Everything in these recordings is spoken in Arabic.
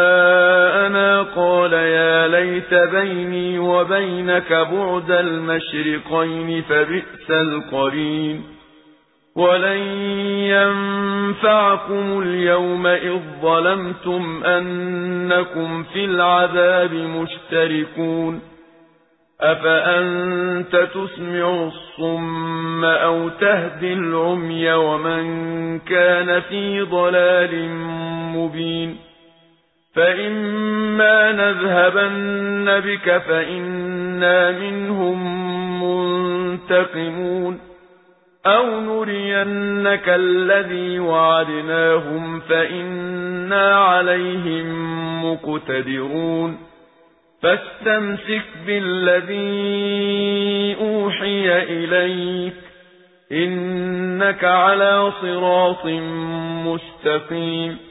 قال يا ليت بيني وبينك بعد المشرقين فبئس القرين. ولن ينفعكم اليوم إذ ظلمتم أنكم في العذاب مشتركون. أفأنت تسمع الصم أو تهدي العمي ومن كان في ضلال مبين. فإما نذهبن بك فإنا منهم منتقمون أو نرينك الذي وعدناهم فإنا عليهم مقتدرون فاستمسك بالذي أوحي إليك إنك على صراط مستقيم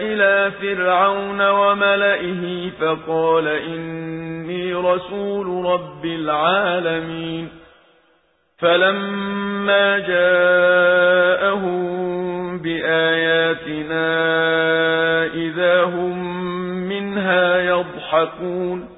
فرعون وملئه فقال إني رسول رب العالمين. فلما جاءهم بآياتنا إذا هم منها يضحكون.